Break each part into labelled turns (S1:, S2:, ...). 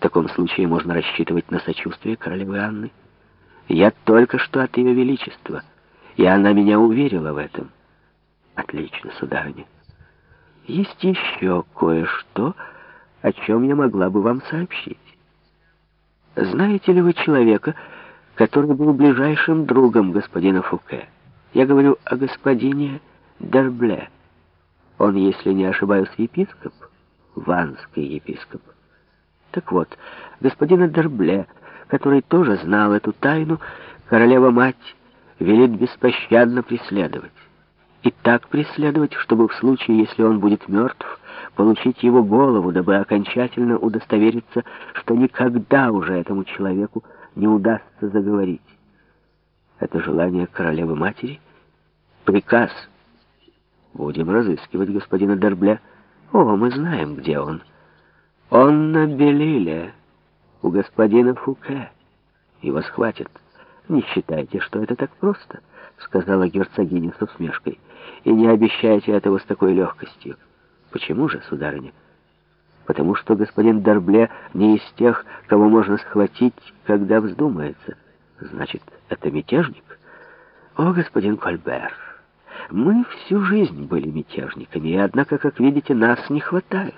S1: В таком случае можно рассчитывать на сочувствие королевы Анны. Я только что от ее величества, и она меня уверила в этом. Отлично, сударыня. Есть еще кое-что, о чем я могла бы вам сообщить. Знаете ли вы человека, который был ближайшим другом господина Фуке? Я говорю о господине Дербле. Он, если не ошибаюсь, епископ, ванский епископ. Так вот, господина Дербле, который тоже знал эту тайну, королева-мать велит беспощадно преследовать. И так преследовать, чтобы в случае, если он будет мертв, получить его голову, дабы окончательно удостовериться, что никогда уже этому человеку не удастся заговорить. Это желание королевы-матери? Приказ. Будем разыскивать господина Дербля. О, мы знаем, где он. Он на Белиле, у господина Фуке. Его схватят. Не считайте, что это так просто, сказала герцогиня с усмешкой. И не обещайте этого с такой легкостью. Почему же, сударыня? Потому что господин Дорбле не из тех, кого можно схватить, когда вздумается. Значит, это мятежник? О, господин Кольбер, мы всю жизнь были мятежниками, и однако, как видите, нас не хватает.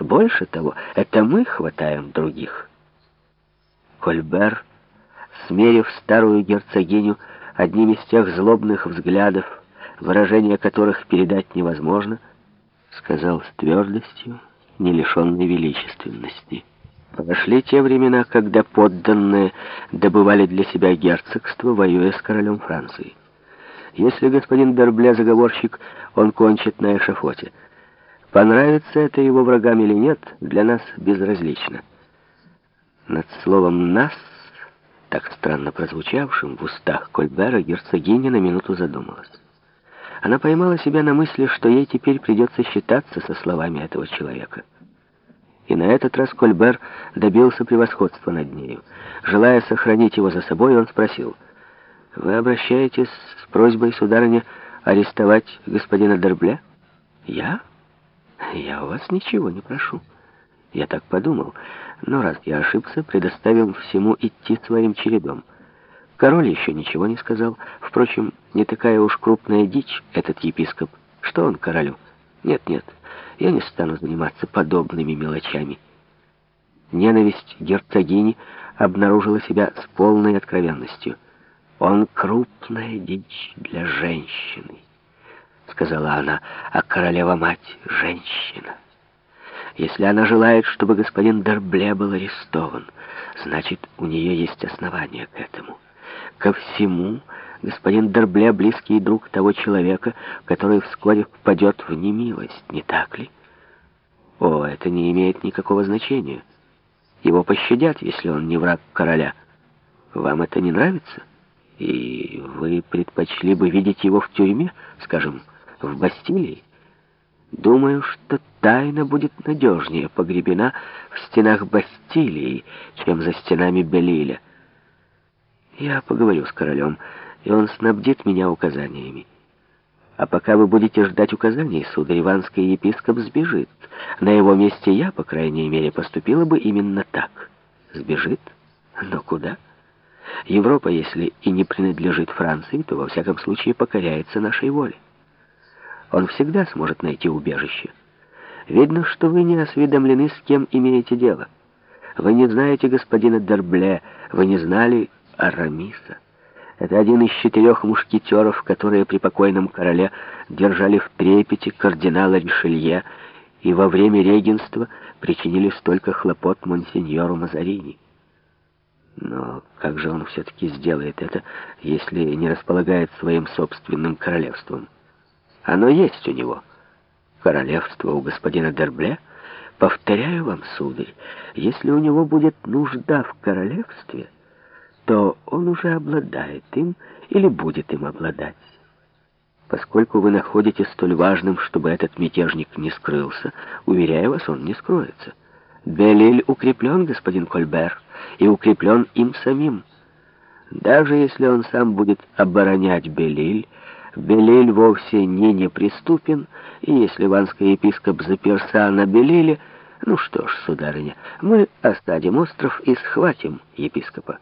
S1: Больше того, это мы хватаем других. Кольбер, смерив старую герцогиню одним из тех злобных взглядов, выражение которых передать невозможно, сказал с твердостью, не лишенной величественности. Прошли те времена, когда подданные добывали для себя герцогство, воюя с королем Франции. Если господин Дербле заговорщик, он кончит на эшафоте. Понравится это его врагам или нет, для нас безразлично. Над словом «нас», так странно прозвучавшим в устах Кольбера, герцогиня на минуту задумалась. Она поймала себя на мысли, что ей теперь придется считаться со словами этого человека. И на этот раз Кольбер добился превосходства над нею. Желая сохранить его за собой, он спросил, «Вы обращаетесь с просьбой, сударыня, арестовать господина Дербле?» «Я? Я у вас ничего не прошу». Я так подумал, но раз я ошибся, предоставим всему идти своим чередом. Король еще ничего не сказал. Впрочем, не такая уж крупная дичь этот епископ. Что он королю? Нет-нет, я не стану заниматься подобными мелочами. Ненависть герцогини обнаружила себя с полной откровенностью. «Он крупная дичь для женщины», — сказала она, — «а королева-мать — женщина». Если она желает, чтобы господин Дербле был арестован, значит, у нее есть основания к этому. Ко всему, господин Дербле — близкий друг того человека, который вскоре впадет в немилость, не так ли? О, это не имеет никакого значения. Его пощадят, если он не враг короля. Вам это не нравится? И вы предпочли бы видеть его в тюрьме, скажем, в Бастилии? Думаю, что тайна будет надежнее погребена в стенах Бастилии, чем за стенами Белиля. Я поговорю с королем, и он снабдит меня указаниями. А пока вы будете ждать указаний, сударь, иванский епископ сбежит. На его месте я, по крайней мере, поступила бы именно так. Сбежит? Но куда? Европа, если и не принадлежит Франции, то во всяком случае покоряется нашей воле. Он всегда сможет найти убежище. Видно, что вы не осведомлены, с кем имеете дело. Вы не знаете господина Дербле, вы не знали Арамиса. Это один из четырех мушкетеров, которые при покойном короле держали в трепете кардинала Ришелье и во время регенства причинили столько хлопот монсеньору Мазарини. Но как же он все-таки сделает это, если не располагает своим собственным королевством? Оно есть у него. Королевство у господина Дербле? Повторяю вам, сударь, если у него будет нужда в королевстве то он уже обладает им или будет им обладать. Поскольку вы находите столь важным, чтобы этот мятежник не скрылся, уверяю вас, он не скроется. Белиль укреплен, господин Кольбер, и укреплен им самим. Даже если он сам будет оборонять Белиль, Белиль вовсе не неприступен, и если ванский епископ заперся на Белиле, Ну что ж, сударыня, мы осадим остров и схватим епископа.